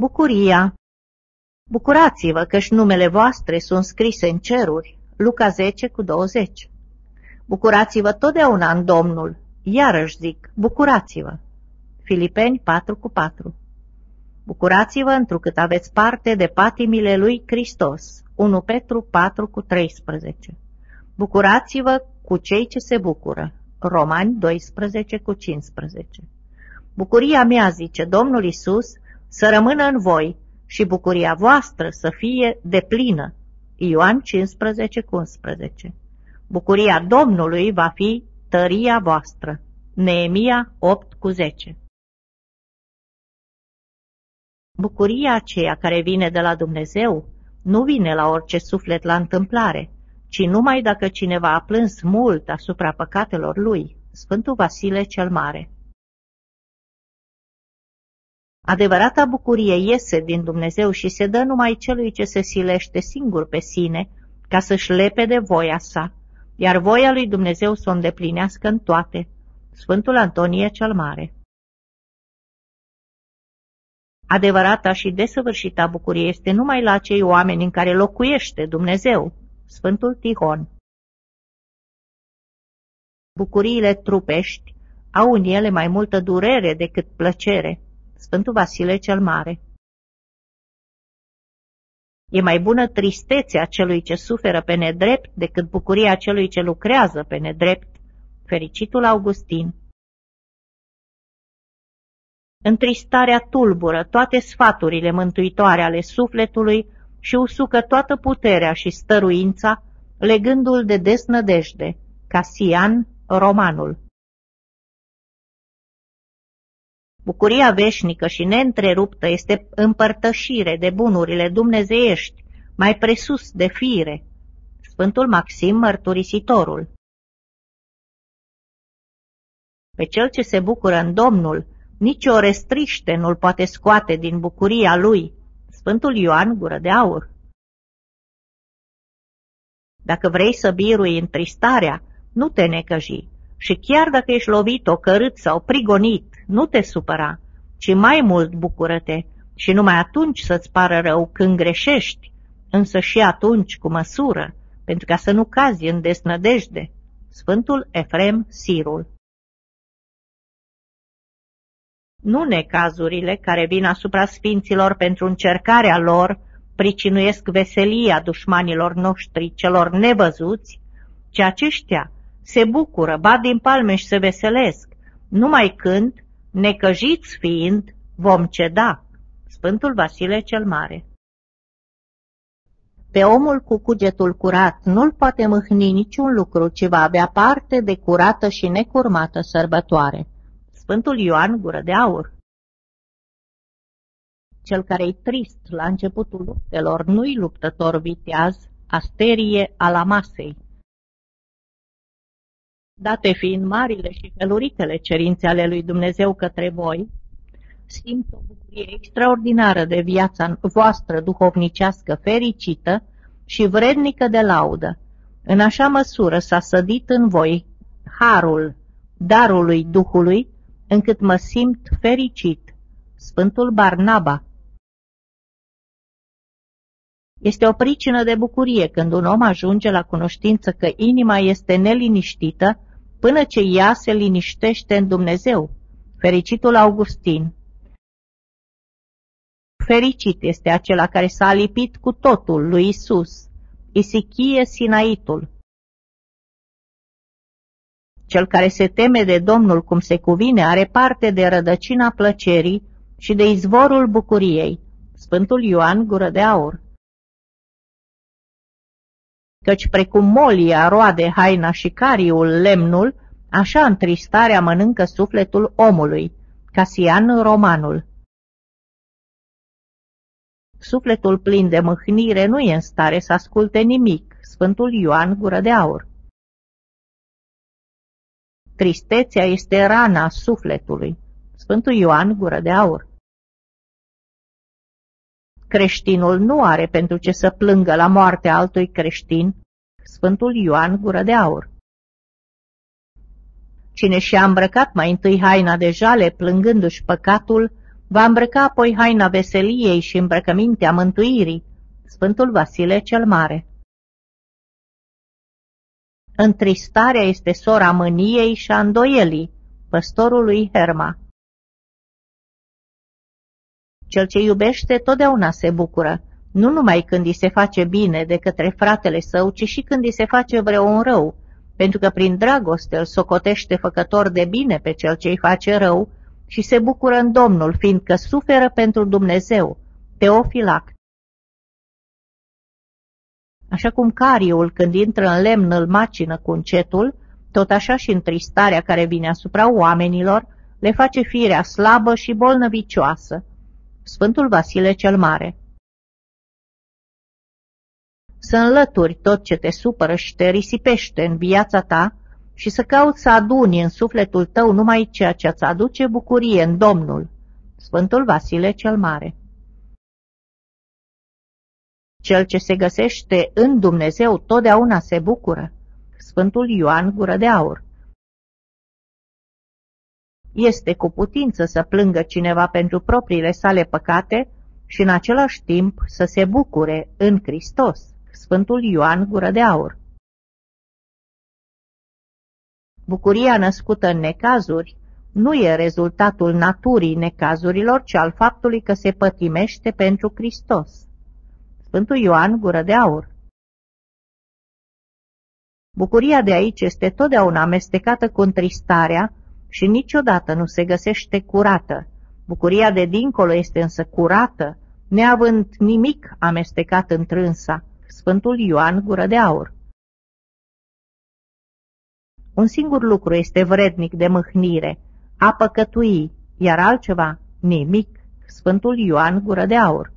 Bucuria Bucurați-vă că-și numele voastre sunt scrise în ceruri. Luca 10 cu 20 Bucurați-vă totdeauna în Domnul. Iarăși zic, bucurați-vă. Filipeni 4 cu 4 Bucurați-vă întrucât aveți parte de patimile lui Hristos. 1 Petru 4 cu 13 Bucurați-vă cu cei ce se bucură. Romani 12 cu 15 Bucuria mea, zice Domnul Isus, să rămână în voi și bucuria voastră să fie deplină. Ioan 15 cu 11 Bucuria Domnului va fi tăria voastră. Neemia 8 cu 10 Bucuria aceea care vine de la Dumnezeu nu vine la orice suflet la întâmplare, ci numai dacă cineva a plâns mult asupra păcatelor lui, Sfântul Vasile cel Mare. Adevărata bucurie iese din Dumnezeu și se dă numai celui ce se silește singur pe sine ca să-și lepe de voia sa, iar voia lui Dumnezeu să o îndeplinească în toate. Sfântul Antonie cel Mare Adevărata și desăvârșita bucurie este numai la acei oameni în care locuiește Dumnezeu, Sfântul Tihon. Bucuriile trupești au în ele mai multă durere decât plăcere, Sfântul Vasile cel Mare. E mai bună tristețea celui ce suferă pe nedrept decât bucuria celui ce lucrează pe nedrept, fericitul Augustin. Întristarea tulbură toate sfaturile mântuitoare ale sufletului și usucă toată puterea și stăruința, legându-l de desnădejde, Casian, romanul. Bucuria veșnică și neîntreruptă este împărtășire de bunurile dumnezeiești, mai presus de fire. Sfântul Maxim Mărturisitorul Pe cel ce se bucură în Domnul, nici o restriște nu-l poate scoate din bucuria lui. Sfântul Ioan Gură de Aur Dacă vrei să birui întristarea, nu te necăji și chiar dacă ești lovit, ocărât sau prigonit, nu te supăra, ci mai mult bucură-te și numai atunci să-ți pară rău când greșești, însă și atunci cu măsură, pentru ca să nu cazi în desnădejde. Sfântul Efrem Sirul Nu necazurile care vin asupra sfinților pentru încercarea lor pricinuiesc veselia dușmanilor noștri celor nevăzuți, ci aceștia se bucură, bat din palme și se veselesc, numai când, necăjiți fiind, vom ceda. Sfântul Vasile cel Mare Pe omul cu cugetul curat nu-l poate mâhni niciun lucru, ci va avea parte de curată și necurmată sărbătoare. Sfântul Ioan Gură de Aur Cel care-i trist la începutul luptelor nu-i luptător viteaz, asterie ala masei. Date fiind marile și feluritele cerințe ale lui Dumnezeu către voi, simt o bucurie extraordinară de viața voastră duhovnicească fericită și vrednică de laudă. În așa măsură s-a sădit în voi harul darului Duhului, încât mă simt fericit. Sfântul Barnaba Este o pricină de bucurie când un om ajunge la cunoștință că inima este neliniștită până ce ea se liniștește în Dumnezeu. Fericitul Augustin Fericit este acela care s-a alipit cu totul lui Isus, Isichie Sinaitul. Cel care se teme de Domnul cum se cuvine are parte de rădăcina plăcerii și de izvorul bucuriei. Sfântul Ioan Gură de Aur Căci precum molia roade haina și cariul lemnul, așa întristarea mănâncă sufletul omului. Casian Romanul Sufletul plin de mâhnire nu e în stare să asculte nimic. Sfântul Ioan Gură de Aur Tristețea este rana sufletului. Sfântul Ioan Gură de Aur Creștinul nu are pentru ce să plângă la moartea altui creștin. Sfântul Ioan Gură de Aur Cine și-a îmbrăcat mai întâi haina de jale, plângându-și păcatul, Va îmbrăca apoi haina veseliei și îmbrăcămintea mântuirii, Sfântul Vasile cel Mare. Întristarea este sora mâniei și a îndoielii, păstorului Herma. Cel ce iubește totdeauna se bucură, nu numai când îi se face bine de către fratele său, ci și când îi se face vreo un rău, pentru că prin dragoste îl socotește făcător de bine pe cel ce îi face rău și se bucură în Domnul, fiindcă suferă pentru Dumnezeu. Teofilact Așa cum cariul, când intră în lemn, îl macină cu încetul, tot așa și întristarea care vine asupra oamenilor le face firea slabă și bolnăvicioasă. Sfântul Vasile cel Mare Să înlături tot ce te supără și te risipește în viața ta și să cauți să aduni în sufletul tău numai ceea ce îți aduce bucurie în Domnul. Sfântul Vasile cel Mare Cel ce se găsește în Dumnezeu totdeauna se bucură. Sfântul Ioan Gură de Aur Este cu putință să plângă cineva pentru propriile sale păcate și în același timp să se bucure în Hristos. Sfântul Ioan Gură de Aur Bucuria născută în necazuri nu e rezultatul naturii necazurilor, ci al faptului că se pătimește pentru Hristos. Sfântul Ioan Gură de Aur Bucuria de aici este totdeauna amestecată cu întristarea și niciodată nu se găsește curată. Bucuria de dincolo este însă curată, neavând nimic amestecat întrânsa. Sfântul Ioan Gură de Aur Un singur lucru este vrednic de mâhnire, a păcătui, iar altceva nimic. Sfântul Ioan Gură de Aur